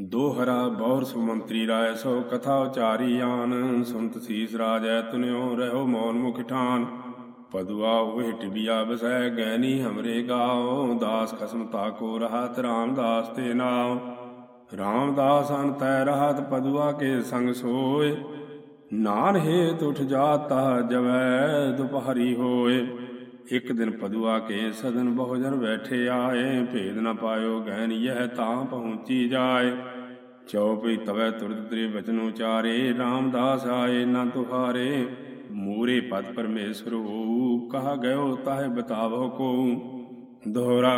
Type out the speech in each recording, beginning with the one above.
ਦੋਹਰਾ ਬਹੁਰ ਸੁਮੰਤਰੀ ਰਾਏ ਸੋ ਕਥਾ ਉਚਾਰੀ ਆਨ ਸੁਨਤ ਸੀਸ ਰਾਜੈ ਤੁਨਿਓ ਰਹੋ ਮੌਨ ਮੁਖ ਠਾਨ। ਪਦੁਆ ਉਹ ਟਿਬਿਆ ਬਸੈ ਗੈਨੀ ਹਮਰੇ ਗਾਓ, ਦਾਸ ਖਸਮ ਤਾਕੋ ਰਹਾਤ ਰਾਮਦਾਸ ਤੇ ਨਾਮ ਰਾਮਦਾਸ ਅੰਤੈ ਰਹਤ ਪਦੁਆ ਕੇ ਸੰਗ ਸੋਏ ਨਾਨ ਹੇਤ ਉਠ ਜਾਤਾ ਜਵੈ ਦੁਪਹਰੀ ਹੋਏ। ਇੱਕ ਦਿਨ ਪਦੁਆ ਕੇ ਸਦਨ ਬਹੁਜਨ ਬੈਠੇ ਆਏ, ਭੇਦ ਨ ਪਾਇਓ ਗਹਿਨ ਯਹ ਤਾਂ ਪਹੁੰਚੀ ਜਾਏ। ਚਉਪਈ ਤਵੈ ਤੁਰਤ ਤ੍ਰੇ ਬਚਨ ਉਚਾਰੇ ਰਾਮਦਾਸ ਆਏ ਨ ਤੁਹਾਰੇ। ਮੂਰੇ ਪਦ ਪਰਮੇਸ਼ਰ ਹੋ ਕਹਾ ਗਇਓ ਤਾਹੇ ਬਤਾਵੋ ਕੋ ਦੋਹਰਾ,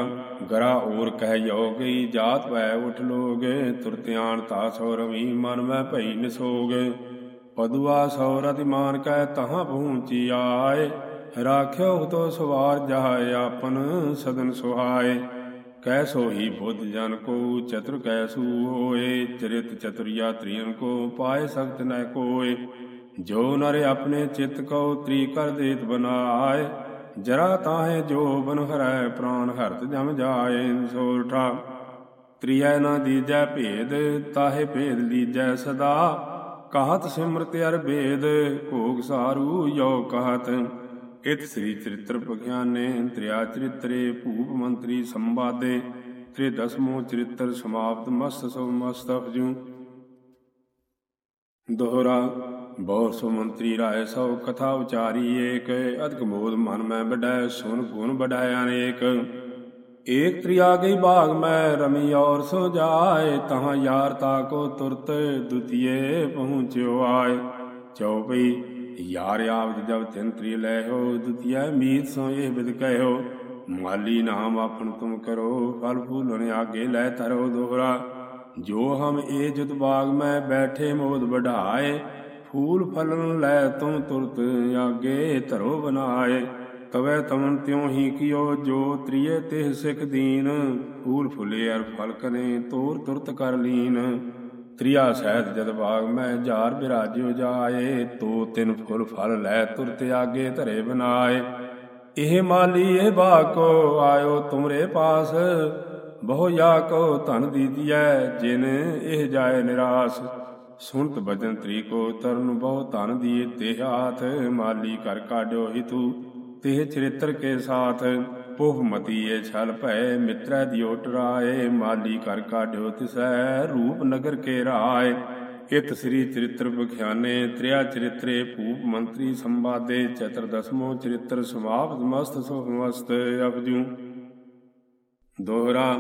ਗਰਾ ਔਰ ਕਹਿ ਜੋ ਜਾਤ ਵੈ ਉਠ ਲੋਗੇ ਤੁਰਤਿਆਨ ਤਾ ਸੋ ਰਵੀ ਮਨ ਮੈਂ ਭਈ ਨਿਸੋਗ। ਪਦੁਆ ਸੋ ਰਤਿ ਮਾਨ ਕਹਿ ਤਹਾਂ ਪਹੁੰਚੀ ਆਏ। ਰਾਖਿਓ ਤੋ ਸਵਾਰ ਜਹਾਇ ਆਪਨ ਸਦਨ ਸੁਹਾਏ। ਕਹਿ ਸੋਹੀ ਬੁੱਧ ਜਨ ਕੋ ਚਤੁਰ ਕੈਸੂ ਹੋਏ। ਚਰਿਤ ਚਤੁਰ ਯਾਤਰੀਨ ਕੋ ਪਾਏ ਸਖਤ ਨੈ ਕੋਏ। ਜੋ ਨਰ ਆਪਣੇ ਚਿਤ ਕੋ ਤ੍ਰੀ ਕਰ ਦੇਤ ਬਨਾਏ। ਜਰਾ ਤਾਹੇ ਜੋ ਬਨ ਹਰੈ ਪ੍ਰਾਨ ਹਰਤ ਜਮ ਜਾਏ। ਸੋਰਠਾ ਤ੍ਰਿਐ ਨਾ ਦੀਜੈ ਭੇਦ, ਤਾਹੇ ਭੇਦ ਲੀਜੈ ਸਦਾ। ਕਹਤ ਸਿਮਰਤ ਅਰ ਭੇਦ, ਭੋਗ ਸਾਰੂ ਯੋ ਕਹਤ। ਇਤ ਸ੍ਰੀ ਚਰਿਤ੍ਰ ਪਖਿਆਨੇ ਤ੍ਰਿਆ ਚਰਿਤਰੇ, ਭੂਪ ਮੰਤਰੀ ਸੰਵਾਦੇ ਤ੍ਰੇ ਦਸਮੋ ਚਰਿਤ੍ਰ ਸਮਾਪਤ, ਮਸਤ ਸੋ ਮਸਤ ਅਪਜੂ। ਦੋਹਰਾ ਬਹੁ ਸੋ ਮੰਤਰੀ ਰਾਏ ਸੋ ਕਥਾ ਉਚਾਰੀ ਏਕ, ਅਦਕ ਮੋਦ ਮਨ ਮੈਂ ਬਡੈ ਸੁਨ ਗੁਣ ਬਡਾਇ ਅਨੇਕ। ਏਕ ਤ੍ਰਿਆ ਗਈ ਬਾਗ ਮੈਂ, ਰਮੀ ਔਰ ਸੋ ਜਾਏ, ਤਹਾਂ ਯਾਰ ਤਾ ਕੋ ਤੁਰਤ, ਦੁਤੀਏ ਪਹੁੰਚਿਓ ਆਏ। ਚਉਪਈ ਯਾਰ ਆਵਦ ਜਬ ਤਿਨ ਤ੍ਰਿ ਲੈ ਹੋ ਦੁਤੀਆ ਮੀਤ ਸੋ ਇਹ ਬਿਦ ਕਹਿਓ। ਮਾਲੀ ਨਾਮ ਆਪਨ ਤੁਮ ਕਰੋ, ਫਲ ਫੂਲਨ ਆਗੇ ਲੈ ਤਰੋ ਦੋਹਰਾ। ਜੋ ਹਮ ਇਹ ਜੁਤ ਬਾਗ ਮੈਂ ਬੈਠੇ ਮੋਦ ਵਢਾਏ, ਫੂਲ ਫਲਨ ਲੈ ਤੁਮ ਤੁਰਤ ਆਗੇ ਧਰੋ ਬਨਾਏ। ਤਵੇ ਤਮਨ ਤਿਉ ਹੀ ਕਿਓ, ਜੋ ਤ੍ਰਿਏ ਤਿਹ ਸਿਖ ਦੀਨ। ਫੂਲ ਫੁਲੇ ਅਰ ਫਲ ਕਨੇ ਤੋਰ ਤੁਰਤ ਕਰ ਲੀਨ। ਤ੍ਰਿਆ ਸਹਿਤ ਜਦ ਬਾਗ ਮੈਂ ਜਾਰ ਬਿਰਾਜਿਓ ਜਾਏ, ਤੋ ਤਿਨ ਫੁਲ ਫਲ ਲੈ ਤੁਰਤ ਆਗੇ ਧਰੇ ਬਨਾਏ। ਇਹ ਮਾਲੀ, ਇਹ ਬਾਗ ਆਇਓ ਤੁਮਰੇ ਪਾਸ, ਬਹੁ ਯਾ ਕੋ ਧਨ ਦੀਜੀਐ ਜਿਨ ਇਹ ਜਾਏ ਨਿਰਾਸ। ਸੁਣਤ ਬਜਨ ਤ੍ਰੀ ਕੋ ਤਰਨ ਬਹੁ ਧਨ ਦੀਏ ਤੇ ਹਾਥ, ਮਾਲੀ ਕਰ ਕਾਢਿਓ ਹਿਤੂ, ਤੇ ਚਰਿੱਤਰ ਕੇ ਸਾਥ। ਪੁਹ ਮਤੀਏ ਛਲ ਭੈ ਮਿੱਤਰੈ ਦਿਓ ਟਰਾਏ, ਮਾਲੀ ਕਰ ਕਾਢਿਓ ਤਿਸੈ, ਰੂਪ ਨਗਰ ਕੇ ਰਾਏ। ਇਤ ਸ੍ਰੀ ਚਰਿਤ੍ਰ ਬਖਿਆਨੇ ਤ੍ਰਿਆ ਚਰਿਤਰੇ, ਭੂਪ ਮੰਤਰੀ ਸੰਵਾਦੇ, ਚਤਰ ਦਸਮੋ ਚਰਿਤ੍ਰ, ਸਮਾਪਤ ਮਸਤ ਸੋ ਮਸਤ ਅਪਜੂ ਦੋਹਰਾ,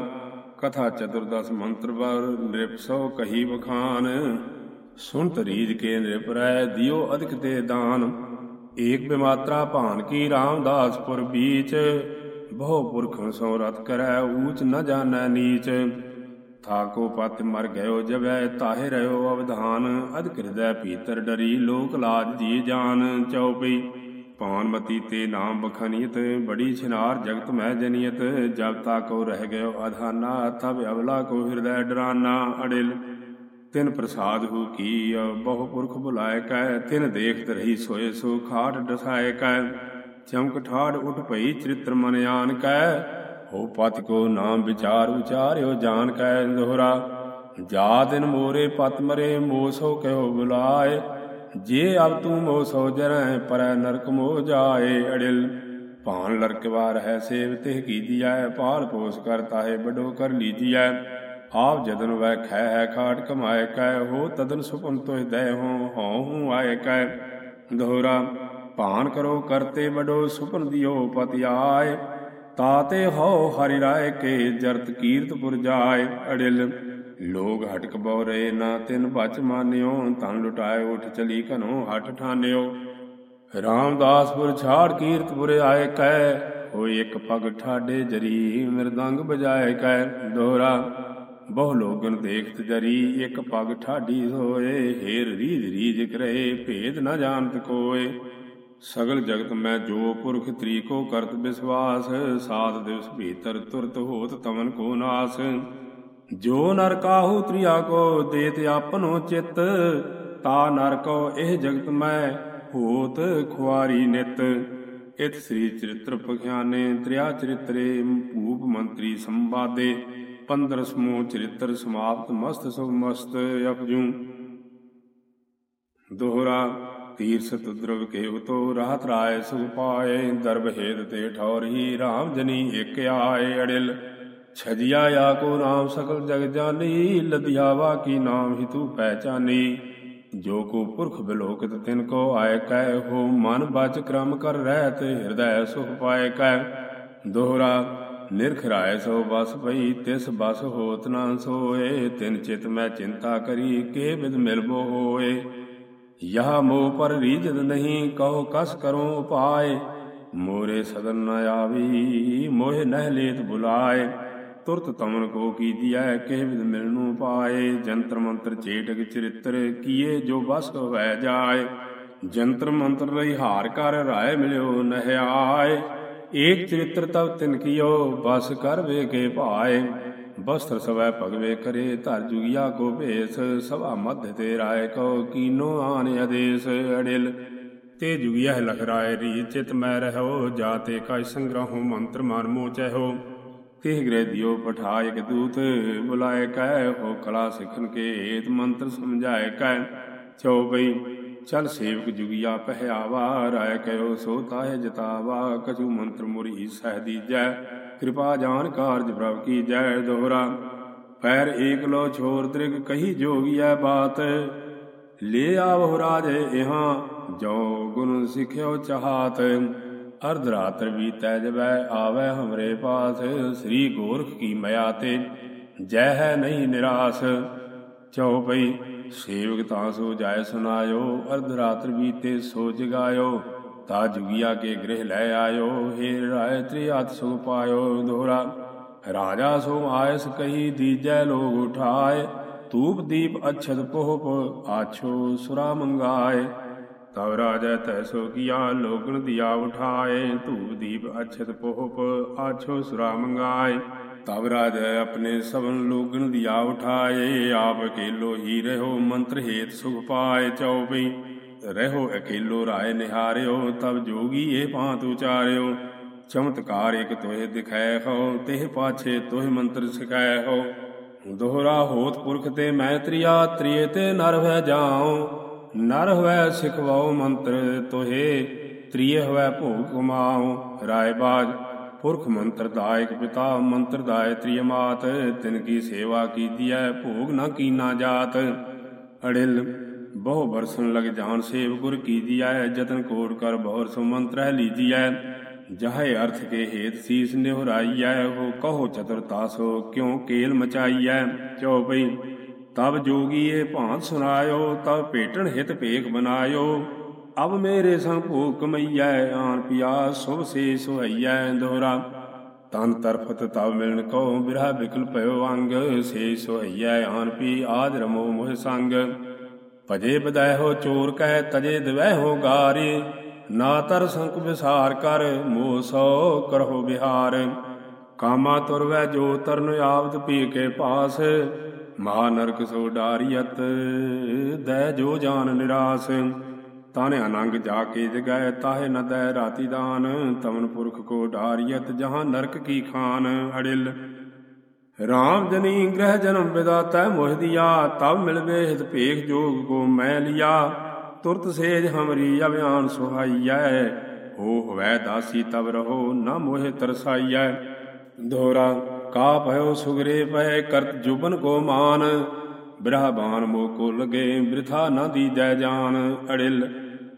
ਕਥਾ ਚਤੁਰਦਸ ਮੰਤਰ ਬਰ ਨਿਰਪ ਕਹੀ ਬਖਾਨ ਸੁਨਤ ਰੀਜ ਕੇ ਨਿਰਪਰੈ ਦਿਓ ਅਧਿਕ ਤੇ ਦਾਨ। ਏਕ ਬਿਮਾਤਰਾ ਭਾਨ ਕੀ ਰਾਮਦਾਸਪੁਰ ਬੀਚ। ਬਹੁ ਪੁਰਖ ਸੋ ਰਤ ਕਰੈ, ਊਚ ਨ ਜਾਣੈ ਨੀਚ। ਥਾਕੋ ਪਤ ਮਰ ਗਇਓ ਜਬੈ ਤਾਹੇ ਰਿਓ ਅਵਧਾਨ। ਅਧਿਕ ਹਿਰਦੈ ਭੀਤਰ ਡਰੀ, ਲੋਕ ਲਾਜ ਜੀ ਜਾਨ। ਚਉਪਈ ਪਾਨਮਤੀ ਤੇ ਨਾਮ ਬਖਨੀਤ। ਬੜੀ ਛਿਨਾਰ ਜਗਤ ਮਹਿ ਜਨੀਤ। ਜਬ ਤਾ ਕੋ ਰਹਿ ਗਇਓ ਅਧਾਨਾ ਤਬ ਅਵਲਾ ਕੋ ਹਿਰਦੈ ਡਰਾਨਾ ਅੜਿਲ। ਤਿਨ ਪ੍ਰਸਾਦ ਹੂ ਕੀ ਬਹੁ ਪੁਰਖ ਬੁਲਾਇ ਕੈ। ਤਿਨ ਦੇਖਤ ਰਹੀ ਸੋਏ, ਸੋ ਖਾਟ ਡਸਾਏ ਕੈ। ਚਮਕ ਠਾੜ ਉਠ ਭਈ ਚਰਿਤ੍ਰ ਮਨ ਆਨ ਕੈ। ਹੋ ਪਤ ਕੋ ਨਾਮ ਵਿਚਾਰ ਉਚਾਰਿਓ ਜਾਣ ਕੈ ਦੋਹਰਾ। ਜਾ ਦਿਨ ਮੋਰੇ ਪਤ ਮਰੇ ਮੋਸੋ ਕਹਿਓ ਬੁਲਾਏ। ਜੇ ਅਬ ਤੂੰ ਮੋ ਜਰੈ ਪਰੈ ਨਰਕ ਮੋ ਜਾਏ ਅੜਿਲ। ਭਾਨ ਲਰਕਵਾਰ ਹੈ ਸੇਵ ਤੇ ਕੀਜੀਐ ਪਾਲ ਪੋਸ ਕਰਤਾ ਹੈ ਬਡੋ ਕਰ ਲੀਜੀਐ। ਆਪ ਜਦਨ ਵੈ ਖੈ ਹੈ ਖਾਟ ਕਮਾਏ ਕੈ, ਹੋ ਤਦਨ ਸੁਪਨ ਤੋਇ ਦੈ ਹੋ ਹਉ ਹੂੰ ਆਏ ਕੈ। ਦੋਹਰਾ ਭਾਨ ਕਰੋ ਕਰਤੇ ਬਡੋ ਸੁਪਨ ਦਿਓ ਪਤਿ ਆਏ। ਤਾਤੇ ਹਉ ਹਰਿ ਰਾਏ ਕੇ ਜਰਤ ਕੀਰਤਪੁਰ ਜਾਏ। ਅੜਿਲ ਲੋਗ ਹਟਕ ਬਉਰੇ ਨਾ ਤਿਨ ਬਚ ਮਾਨਿਓ ਤਨ ਲੁਟਾਏ ਉਠ ਚਲੀ ਘਨੋ ਹਟ ਠਾਨਿਓ। ਰਾਮਦਾਸਪੁਰ ਛਾੜ ਕੀਰਤਪੁਰ ਆਏ ਕਹਿ ਹੋਈ ਇੱਕ ਪਗ ਠਾਡੇ ਜਰੀ ਮਿਰਦੰਗ ਬਜਾਏ ਕਹਿ ਦੋਹਰਾ ਬਹੁ ਲੋਗਨ ਦੇਖਤ ਜਰੀ, ਇੱਕ ਪਗ ਠਾਡੀ ਹੋਏ, ਹੇਰ ਰੀਜ ਰੀਜ ਕਰੇ, ਭੇਦ ਨਾ ਜਾਣਤ ਕੋਏ। ਸਗਲ ਜਗਤ ਮੈਂ ਜੋ ਪੁਰਖ ਤਰੀਕੋ ਕਰਤ ਵਿਸਵਾਸ ਸਾਤ ਦਿਵਸ ਭੀਤਰ ਤੁਰਤ ਹੋਤ ਤਮਨ ਕੋ ਨਾਸ। ਜੋ ਨਰ ਕਾਹੂ ਤ੍ਰਿਆ ਕੋ ਦੇਤ ਆਪਨੋ ਚਿਤ, ਤਾ ਨਰ ਕੋ ਇਹ ਜਗਤ ਮੈਂ ਹੋਤ ਖੁਆਰੀ ਨਿਤ। ਇਤ ਸ੍ਰੀ ਚਰਿਤ੍ਰ ਪਖਿਆਨੇ, ਤ੍ਰਿਆ ਚਰਿਤਰੇ, ਭੂਪ ਮੰਤਰੀ ਸੰਵਾਦੇ ਪੰਦਰ ਸਮੂਹ ਚਰਿਤਰ ਸਮਾਪਤ ਮਸਤ ਸੁਖ ਮਸਤ ਅਪਜੂ। ਦੋਹਰਾ ਤੀਰਸ ਤੁਦਰਵ ਕੇ ਉਤੋ ਰਾਤ ਰਾਏ ਸੁਖ ਪਾਏ ਦਰਬ ਹੇਦ ਤੇ ਠੌਰੀ RAM ਜਨੀ ਇਕ ਆਏ ਅੜਿਲ ਛਜਿਆ ਆ ਕੋ ਨਾਮ ਸਕਲ ਜਗ ਜਾਨੀ ਲਧਿਆਵਾ ਕੀ ਨਾਮ ਹੀ ਤੂੰ ਪਹਿਚਾਨੀ ਜੋ ਕੋ ਪੁਰਖ ਬਿਲੋਕਿਤ ਤਿਨ ਕੋ ਆਏ ਕਹਿ ਹੋ ਮਨ ਬਚ ਕ੍ਰਮ ਕਰ ਰਹਿ ਤੇ ਹਿਰਦੈ ਸੁਖ ਪਾਏ ਕਹਿ ਦੋਹਰਾ ਨਿਰਖ ਰਾਏ ਸੋ ਬਸ ਪਈ ਤਿਸ ਬਸ ਹੋਤ ਨਾ ਸੋਏ ਤਿਨ ਚਿਤ ਮੈਂ ਚਿੰਤਾ ਕਰੀ ਕੇ ਬਿਦ ਮਿਲਬੋ ਹੋਏ ਯਹ ਮੋਹ ਪਰ ਰੀਜਦ ਨਹੀਂ, ਕਹੋ ਕਸ ਕਰੋ ਉਪਾਏ। ਮੋਰੇ ਸਦਨ ਨ ਆਵੀ, ਮੋਹਿ ਨਹਿ ਲੇਤ ਬੁਲਾਏ। ਤੁਰਤ ਤਮਨ ਕੋ ਕੀਦੀਐ ਕਿਹ ਵਿਦ ਮਿਲਨੂ ਪਾਏ। ਜੰਤਰ ਮੰਤਰ ਚੇਟਕ ਚਰਿਤਰ, ਕੀਏ ਜੋ ਬਸ ਹੋਵੈ ਜਾਏ। ਜੰਤਰ ਮੰਤਰ ਰਹੀ ਹਾਰ ਕਰ, ਰਾਏ ਮਿਲਿਓ ਨਹਿ ਆਏ। ਏਕ ਚਰਿਤਰ ਤਬ ਤਿਨ ਕੀਓ, ਬਸ ਕਰ ਵੇ ਕੇ ਭਾਏ ਬਸਤਰ ਸਵੈ ਭਗਵੇ ਕਰੇ, ਧਰ ਜੁਗਿਆ ਕੋ ਭੇਸ, ਸਭਾ ਮਧ ਤੇ ਰਾਏ ਕੋ ਕੀਨੋ ਆਨ ਅਦੇਸ਼ ਅੜਿਲ। ਤੇ ਜੁਗਿਆ ਲਖਰਾਏ ਰੀ, ਚਿਤ ਮੈ ਰਹੋ, ਜਾਤੇ ਕਾ ਸੰਗ੍ਰਹੋ, ਮੰਤਰ ਮਨ ਮੋਚਹਿਓ ਤਿਹ ਗ੍ਰਹਿ ਦਿਓ ਪਠਾਇਕ ਦੂਤ ਬੁਲਾਏ ਕਹਿ ਹੋ ਕਲਾ ਸਿਖਨ ਕੇ ਏਤ ਮੰਤਰ ਸਮਝਾਏ ਕਹਿ ਚਉਪਈ ਚਲ ਸੇਵਕ ਜੁਗਿਆ ਪਹਿਆਵਾ ਰਾਇ ਕਹਿਓ ਸੋ ਤਾਹੇ ਜਤਾਵਾ, ਕਛੂ ਮੰਤਰ ਮੁਰੀ ਸਹਿ ਦੀਜੈ। ਕਿਰਪਾ ਜਾਨ ਕਾਰਜ ਪ੍ਰਭ ਕੀ ਜੈ ਦੋਹਰਾ। ਪੈਰ ਏਕ ਲੋ ਛੋਰ ਤ੍ਰਿਗ ਕਹੀ ਜੋਗੀਐ ਬਾਤ। ਲੈ ਆਵੋ ਰਾਜੇ ਇਹਾਂ, ਜੋ ਗੁਣ ਸਿਖਿਓ ਚਾਹਤ। ਅਰਧ ਰਾਤਰ ਬੀਤੈ ਜਬੈ ਆਵੈ ਹਮਰੇ ਪਾਸ, ਸ੍ਰੀ ਗੋਰਖ ਕੀ ਮਿਆ ਤੇ ਜੈ ਹੈ ਨਹੀਂ ਨਿਰਾਸ। ਚਉਪਈ ਸੇਵਕ ਤਾਂ ਸੋ ਜਾਏ ਸੁਨਾਇਓ, ਅਰਧ ਰਾਤਰ ਬੀਤੇ ਸੋ ਜਗਾਇਓ। ਤਾ ਜੁਗਿਆ ਕੇ ਗ੍ਰਹਿ ਲੈ ਆਇਓ ਹੇ ਰਾਏ ਤ੍ਰਿਆਤ ਸੁ ਪਾਇਓ ਦੋਹਰਾ ਰਾਜਾ ਸੋ ਆਇਸ ਕਹੀ ਦੀਜੈ ਲੋਗ ਉਠਾਏ ਤੂਪ ਦੀਪ ਅਛਤ ਪੋਹਪ ਆਛੋ ਸੁਰਾ ਮੰਗਾਏ ਤਵ ਰਾਜਾ ਤੈਸੋ ਕੀਆ ਲੋਗਨ ਦਿਆ ਉਠਾਏ ਧੂਪ ਦੀਪ ਅਛਤ ਪੋਹਪ ਆਛੋ ਸੁਰਾ ਮੰਗਾਏ ਤਵ ਰਾਜਾ ਆਪਣੇ ਸਭਨ ਲੋਗਨ ਦਿਆ ਉਠਾਏ ਆਪ ਅਕੇਲੋ ਹੀ ਰਹੋ ਮੰਤਰ ਹੇਤ ਸੁਖ ਪਾਏ ਚਉਪਈ ਰਹੋ ਅਕੇਲੋ ਰਾਏ ਨਿਹਾਰਿਓ ਤਬ ਜੋਗੀ ਇਹ ਭਾਂਤ ਉਚਾਰਿਓ। ਚਮਤਕਾਰ ਇਕ ਤੋਹਿ ਦਿਖਾਇ ਹੋ, ਤਿਹ ਪਾਛੇ ਤੋਹਿ ਮੰਤਰ ਸਿਖਾਇ ਹੋ। ਦੋਹਰਾ ਹੋਤ ਪੁਰਖ ਤੇ ਮੈਂ ਤ੍ਰਿਆ, ਤ੍ਰਿਏ ਤੇ ਨਰ ਹੋਇ ਜਾਉ। ਨਰ ਹੋਇ ਸਿਖਵਾਉ ਮੰਤਰ ਤੋਹੇ, ਤ੍ਰਿਏ ਹੋਇ ਭੋਗ ਕਮਾਉ ਰਾਏ ਬਾਜ, ਪੁਰਖ ਮੰਤਰ ਦਾਇਕ ਪਿਤਾ, ਮੰਤਰ ਦਾਇ ਤ੍ਰਿਯ ਮਾਤ। ਤਿਨ ਕੀ ਸੇਵਾ ਕੀਤੀਐ ਭੋਗ ਨਾ ਕੀਨਾ ਜਾਤ। ਅੜਿਲ ਬਹੁ ਬਰਸਨ ਲਗ ਜਾਨ ਸੇਵ ਗੁਰ ਕੀਜੀਐ ਜਤਨ ਕੋਟ ਕਰ ਬਹੁਰ ਸੁਮੰਤਰਹਿ ਲੀਜੀਐ। ਜਹੇ ਅਰਥ ਕੇ ਹੇਤ ਸੀਸ ਨਿਹਰਾਈਐ, ਹੋ ਕਹੋ ਚਤੁਰਤਾ ਸੋ ਕਿਉ ਕੇਲ ਮਚਾਈਐ। ਚਉਪਈ ਤਬ ਜੋਗੀ ਇਹ ਭਾਂਤ ਸੁਨਾਇਓ ਤਬ ਭੇਟਣ ਹਿਤ ਭੇਖ ਬਨਾਇਓ। ਅਬ ਮੇਰੇ ਸੰਗ ਭੋਗ ਕਮਈਐ, ਆਨ ਪਿਆ ਸੁਭ ਸੇ ਸੁਹਈਐ ਦੋਹਰਾ ਤਨ ਤਰਫਤ ਤਬ ਮਿਲਨ ਕੋ ਬਿਰਹਾ ਬਿਕਲ ਭਇਓ ਅੰਗ ਸੇ ਸੁਹਈਐ ਆਨ ਪੀ ਆਦ ਰਮੋ ਮੋਹ ਸੰਗ। ਭਜੇ ਬਦਾਇ ਹੋ ਚੋਰ ਕਹਿ ਤਜੇ ਦਵੈ ਹੋ ਗਾਰੀ। ਨਾ ਤਰ ਸੰਕ ਵਿਸਾਰ ਕਰ, ਮੋਹ ਸੋ ਕਰਹੁ ਬਿਹਾਰ ਕਾਮਾ ਤੁਰਵੈ ਜੋ ਤਰਨ ਆਵਤ ਪੀ ਕੇ ਪਾਸ। ਮਹਾ ਨਰਕ ਸੋ ਡਾਰੀਅਤ ਦੈ ਜੋ ਜਾਨ ਨਿਰਾਸ। ਤਾਨੇ ਅਨੰਗ ਜਾ ਕੇ ਜਗੈ, ਤਾਹੇ ਨ ਦੈ ਰਾਤੀ ਦਾਨ। ਤਮਨ ਪੁਰਖ ਕੋ ਡਾਰੀਅਤ ਜਹਾਂ ਨਰਕ ਕੀ ਖਾਨ ਅੜਿਲ। ਰਾਮ ਜਨੀ ਗ੍ਰਹਿ ਜਨਮ ਵਿਦਾਤਾ ਮੋਹ ਦਿਆ ਤਬ ਮਿਲਵੇ ਹਿਤ ਭੇਖ ਜੋਗ ਕੋ ਮੈਂ ਲਿਆ। ਤੁਰਤ ਸੇਜ ਹਮਰੀ ਅਭਿਆਨ ਸੁਹਾਈਐ, ਹੋ ਹਵੈ ਦਾਸੀ ਤਬ ਰਹੋ ਨਾ ਮੋਹਿ ਤਰਸਾਈਐ। ਦੋਹਰਾ ਕਾ ਭਇਓ ਸੁਗਰੇ ਪਏ ਕਰਤ ਜੁਬਨ ਕੋ ਮਾਨ। ਬ੍ਰਹਬਾਨ ਮੋ ਕੋ ਲਗੇ, ਬ੍ਰਿਥਾ ਨਾ ਦੀਜੈ ਜਾਨ। ਅੜਿਲ,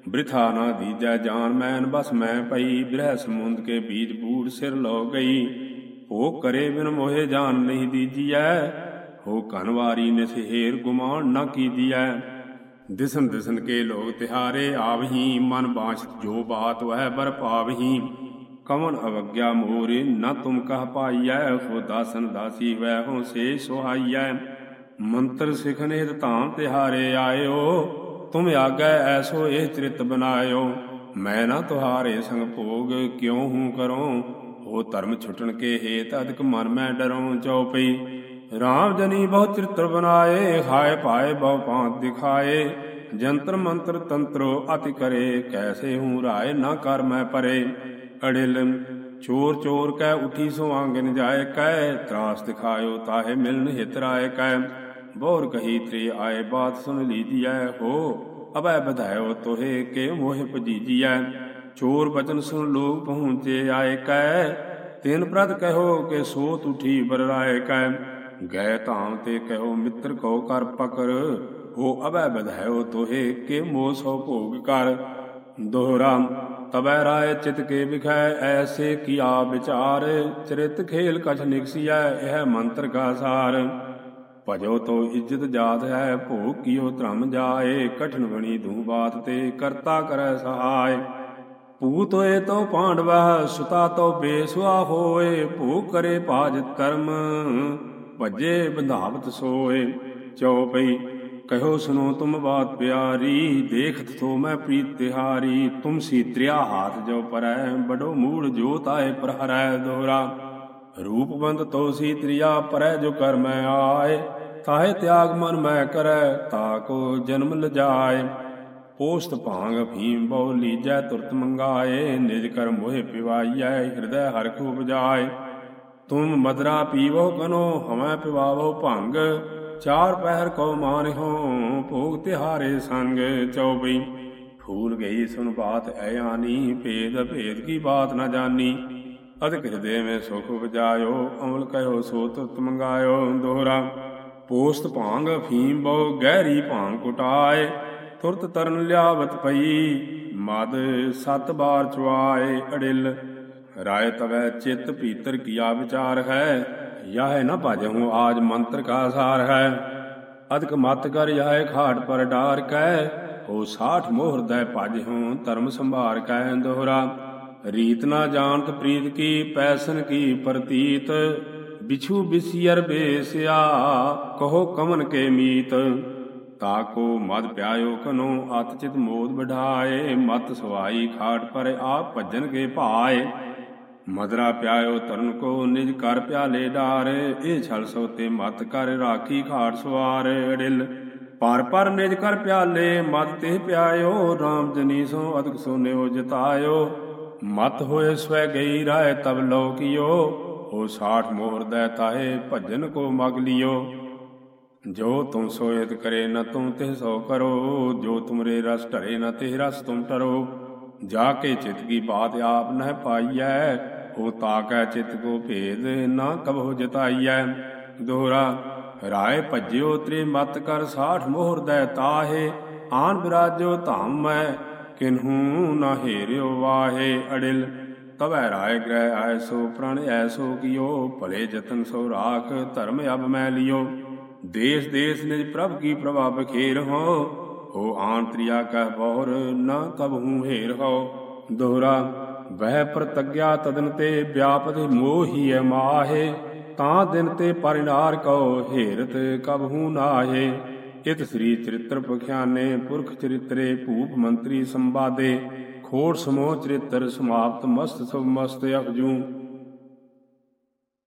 ਬ੍ਰਿਥਾ ਨਾ ਦੀਜੈ ਜਾਨ, ਮੈਨ ਬਸ ਮੈਂ ਪਈ, ਬ੍ਰਹ ਸਮੁੰਦ ਕੇ ਬੀਜ ਬੂੜ ਸਿਰ ਲੋ ਗਈ। ਹੋ ਕਰੇ ਬਿਨ ਮੋਹਿ ਜਾਨ ਨਹੀਂ ਦੀਜੀਐ, ਹੋ ਕਨਵਾਰੀ ਨਿਸਹੇਰ ਗੁਮਾਨ ਨਾ ਕੀਜੀਐ। ਦਿਸਨ ਦਿਸਨ ਕੇ ਲੋਗ ਤਿਹਾਰੇ, ਆਵਹੀ ਮਨ ਬਾਛ ਜੋ ਬਾਤ ਵਹਿ ਬਰ ਪਾਵਹੀ। ਕਵਨ ਅਵਗਿਆ ਮੋਰੇ, ਨ ਤੁਮ ਕਹ ਪਾਈਐ ਹੋ ਦਾਸਨ ਦਾਸੀ ਵੈ ਹੋ ਸੇ ਸੁਹਾਈਐ। ਮੰਤਰ ਸਿਖਨੇ ਧਾਮ ਤਿਹਾਰੇ ਆਇਓ, ਤੁਮ ਆਗੈ ਐਸੋ ਇਹ ਚਰਿਤ ਬਨਾਇਓ। ਮੈਂ ਨਾ ਤੁਹਾਰੇ ਸੰਗ ਭੋਗ ਕਿਉ ਹੂੰ ਕਰੋ? ਹੋ ਧਰਮ ਛੁਟਣ ਕੇ ਹੇਤ ਅਦਿਕ ਮਨ ਮੈਂ ਡਰਉ ਚਉਪਈ ਰਾਮ ਜਨੀ ਬਹੁ ਚਿਤ੍ਰ ਬਨਾਏ ਹਾਏ ਪਾਏ ਬਹੁ ਪਾਂਤ ਦਿਖਾਏ। ਜੰਤਰ ਮੰਤਰ ਤੰਤਰੋ ਅਤਿ ਕਰੇ, ਕੈਸੇ ਹੂੰ ਰਾਏ ਨਾ ਕਰ ਮੈਂ ਪਰੇ। ਅੜਿਲ, ਚੋਰ ਚੋਰ ਕਹਿ ਉਠੀ ਸੋ ਆਂਗਨ ਜਾਏ ਕਹਿ ਤਰਾਸ ਦਿਖਾਇਓ ਤਾਹੇ ਮਿਲਨ ਹਿਤ ਰਾਏ ਕੈ। ਬੋਰ ਕਹੀ ਤ੍ਰੇ ਆਏ ਬਾਤ ਸੁਨ ਲੀਜੀਐ, ਹੋ ਅਬੈ ਬਧਾਇਓ ਤੋਹੇ ਕੇ ਮੋਹਿ ਪਜੀਜੀਐ ਚੋਰ ਬਚਨ ਸੁਣ ਲੋਕ ਪਹੁੰਚੇ ਆਏ ਕਹਿ ਤਿਨ ਪ੍ਰਤ ਕਹੋ ਕਿ ਸੋ ਉਠੀ ਬਰਰਾਏ ਕਹਿ ਗਏ ਧਾਮ ਤੇ ਕਹੋ ਮਿੱਤਰ ਕੋ ਕਰ ਪਕਰ, ਹੋ ਅਬੈ ਬਧਾਇਓ ਤੋਹੇ, ਕੇ ਮੋਹ ਸੋ ਭੋਗ ਕਰ। ਦੋਹਰਾ ਤਬੈ ਰਾਏ ਚਿਤ ਕੇ ਵਿਖੈ, ਐਸੇ ਕੀਆ ਵਿਚਾਰ, ਚਰਿਤ ਖੇਲ ਕਛ ਨਿਕਸੀਐ ਇਹ ਮੰਤਰ ਕਾ ਸਾਰ। ਭਜੋ ਤੋ ਇੱਜ਼ਤ ਜਾਤ ਹੈ, ਭੋਗ ਕੀਓ ਧਰਮ ਜਾਏ, ਕਠਨ ਬਣੀ ਧੂ ਬਾਤ ਤੇ ਕਰਤਾ ਕਰੈ ਸਹਾਇ ਪੂਤ ਹੋਏ ਤੋ ਪਾਂਡਵਾ ਸੁਤਾ ਤੋ ਬੇਸੁਆ ਹੋਏ ਭੂ ਕਰੇ ਭਾਜ ਕਰਮ। ਭਜੇ ਬੰਧਾਵਤ ਸੋਏ ਚਉਪਈ ਕਹੋ ਸੁਨੋ ਤੁਮ ਬਾਤ ਪਿਆਰੀ, ਦੇਖਤ ਥੋ ਮੈਂ ਪ੍ਰੀਤ ਤਿਹਾਰੀ, ਤੁਮ ਸੀ ਤ੍ਰਿਆ ਹਾਥ ਜੋ ਪਰੈ ਬੜੋ ਮੂੜ ਜੋਤ ਆਏ ਪ੍ਰਹਰੈ ਦੋਹਰਾ ਰੂਪਵੰਤ ਤੋ ਸੀ ਤ੍ਰਿਆ, ਪਰੈ ਜੋ ਕਰ ਮੈਂ ਆਏ ਤਾਹੇ ਤਿਆਗ ਮਨ ਮੈਂ ਕਰੈ, ਤਾ ਕੋ ਜਨਮ ਲਜਾਏ। ਪੋਸਤ ਭਾਂਗ ਭੀਮ ਬਹੁ ਲੀਜੈ ਤੁਰਤ ਮੰਗਾਏ, ਨਿਜ ਕਰ ਮੋਹਿ ਪਿਵਾਈਐ, ਹਿਰਦੈ ਹਰਖ ਉਪਜਾਏ ਤੁਮ ਮਦਰਾ ਪੀਵੋ ਕਨੋ, ਹਮੈ ਪਿਵਾਵੋ ਭੰਗ। ਚਾਰ ਪਹਿਰ ਕੋ ਮਾਨਿਓ, ਭੋਗ ਤਿਹਾਰੇ ਸੰਗ ਚਉਬਈ ਫੂਲ ਗਈ ਸੁਨ ਬਾਤ, ਐ ਆਨੀ, ਭੇਦ ਭੇਦ ਕੀ ਬਾਤ ਨਾ ਜਾਨੀ। ਅਧਿਕ ਹਿਰਦੇ ਮੇ ਸੁਖ ਉਪਜਾਇਓ, ਅਮਲ ਕਹਿਓ ਸੋ ਤੁਤ ਮੰਗਾਇਓ ਦੋਹਰਾ। ਪੋਸਤ ਭਾਂਗ ਫੀਮ ਬਹੁ ਗਹਿਰੀ ਭਾਂਗ ਕੁਟਾਏ। ਤੁਰਤ ਤਰਨ ਲਿਆਵਤ ਪਈ। ਮਦ ਸਤ ਬਾਰ ਚੁਆਏ ਅੜਿਲ। ਰਾਏ ਤਵੈ ਚਿਤ ਭੀਤਰ ਕੀਆ ਵਿਚਾਰ ਹੈ। ਯਾਹ ਨ ਭਜਹੁ ਆਜ ਮੰਤਰ ਕਾ ਸਾਰ ਹੈ। ਅਦਕ ਮਤ ਕਰ ਯਾਹ ਖਾਟ ਪਰ ਡਾਰ ਕੈ। ਹੋ ਸਾਠ ਮੋਹਰ ਦੈ ਭਜਹੁ ਧਰਮ ਸੰਭਾਰ ਕੈ ਦੋਹਰਾ। ਰੀਤ ਨਾ ਜਾਣਤ ਪ੍ਰੀਤ ਕੀ ਪੈਸਨ ਕੀ ਪ੍ਰਤੀਤ। ਬਿਛੂ ਬਿਸਿਅਰ ਬੇਸਿਆ, ਕਹੋ ਕਮਨ ਕੇ ਮੀਤ। ਤਾਕੋ ਮਦ ਪਿਆਇਓ ਕਨੋ ਅਤ ਚਿਤ ਮੋਦ ਵਢਾਏ ਮਤ ਸਵਾਈ ਖਾਟ ਪਰ ਆਪ ਭਜਨ ਕੇ ਭਾਏ ਮਦਰਾ ਪਿਆਇਓ ਤਰਨ ਕੋ ਨਿਜ ਕਰ ਪਿਆਲੇ ਡਾਰੇ ਇਹ ਛਲ ਸੋਤੇ ਮਤ ਕਰ ਰਾਖੀ ਖਾਟ ਸਵਾਰ ਅੜਿਲ ਪਰ ਪਰ ਨਿਜ ਕਰ ਪਿਆਲੇ ਮਤ ਤੇ ਪਿਆਇਓ RAM ਜਨੀ ਸੋ ਅਦਕ ਸੋਨਿਓ ਜਤਾਇਓ ਮਤ ਹੋਏ ਸਵੈ ਗਈ ਰਾਏ ਤਬ ਲੋਕਿਓ ਹੋ ਸਾਠ ਮੋਹਰ ਦੈ ਤਾਏ ਭਜਨ ਕੋ ਮਗ ਲਿਓ ਜੋ ਤੁਮ ਸੋਇਤ ਕਰੇ ਨ ਤੁਮ ਤਿਹ ਸੋ ਕਰੋ, ਜੋ ਤੁਮਰੇ ਰਸ ਢਰੇ ਨ ਤਿਹ ਰਸ ਤੁਮ ਟਰੋ। ਜਾ ਕੇ ਚਿਤ ਕੀ ਬਾਤ ਆਪ ਨਹਿ ਪਾਈਐ, ਉਹ ਤਾਕੈ ਚਿਤ ਕੋ ਭੇਦ ਨਾ ਕਬਹੁ ਜਤਾਈਐ। ਦੋਹਰਾ, ਰਾਏ ਭਜਿਓ ਤ੍ਰੇ ਮਤ ਕਰ ਸਾਠ ਮੋਹਰ ਦੈ ਤਾਹੇ, ਆਨ ਬਿਰਾਜੋ ਧਾਮ ਮੈਂ ਕਿਨਹੂ ਨਾ ਹੇਰਿਓ ਵਾਹੇ ਅੜਿਲ। ਤਵੈ ਰਾਏ ਗ੍ਰਹਿ ਆਇ ਸੋ, ਪ੍ਰਣ ਐਸੋ ਕੀਓ, ਭਲੇ ਜਤਨ ਸੋ ਰਾਖ ਧਰਮ ਅਬ ਮੈਂ ਲਿਓ। ਦੇਸ ਦੇਸ ਨਿਜ ਪ੍ਰਭ ਕੀ ਪ੍ਰਭਾ ਬਖੇਰ ਹੋ ਹੋ ਆਂਤਰੀਆ ਕਹਿ ਬੋਰ ਨਾ ਕਬਹੂ ਹੇਰ ਹੋ। ਦੋਹਰਾ, ਵਹਿ ਪ੍ਰਤਗਿਆ ਤਦਨ ਤੇ ਵਿਆਪਤ ਮੋਹੀ ਐ ਮਾਹੇ, ਤਾਂ ਦਿਨ ਤੇ ਪਰਿਨਾਰ ਕਉ ਹੇਰਤ ਕਬਹੂ ਨਾਹੇ। ਇਤ ਸ੍ਰੀ ਚਰਿਤ੍ਰ ਪਖਿਆਨੇ, ਪੁਰਖ ਚਰਿਤਰੇ, ਭੂਪ ਮੰਤਰੀ ਸੰਵਾਦੇ, ਖੋੜ ਸਮੋਹ ਚਰਿਤ੍ਰ ਸਮਾਪਤ ਮਸਤ ਸਭ ਮਸਤ ਅਪਜੂ